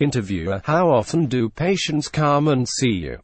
Interviewer, how often do patients come and see you?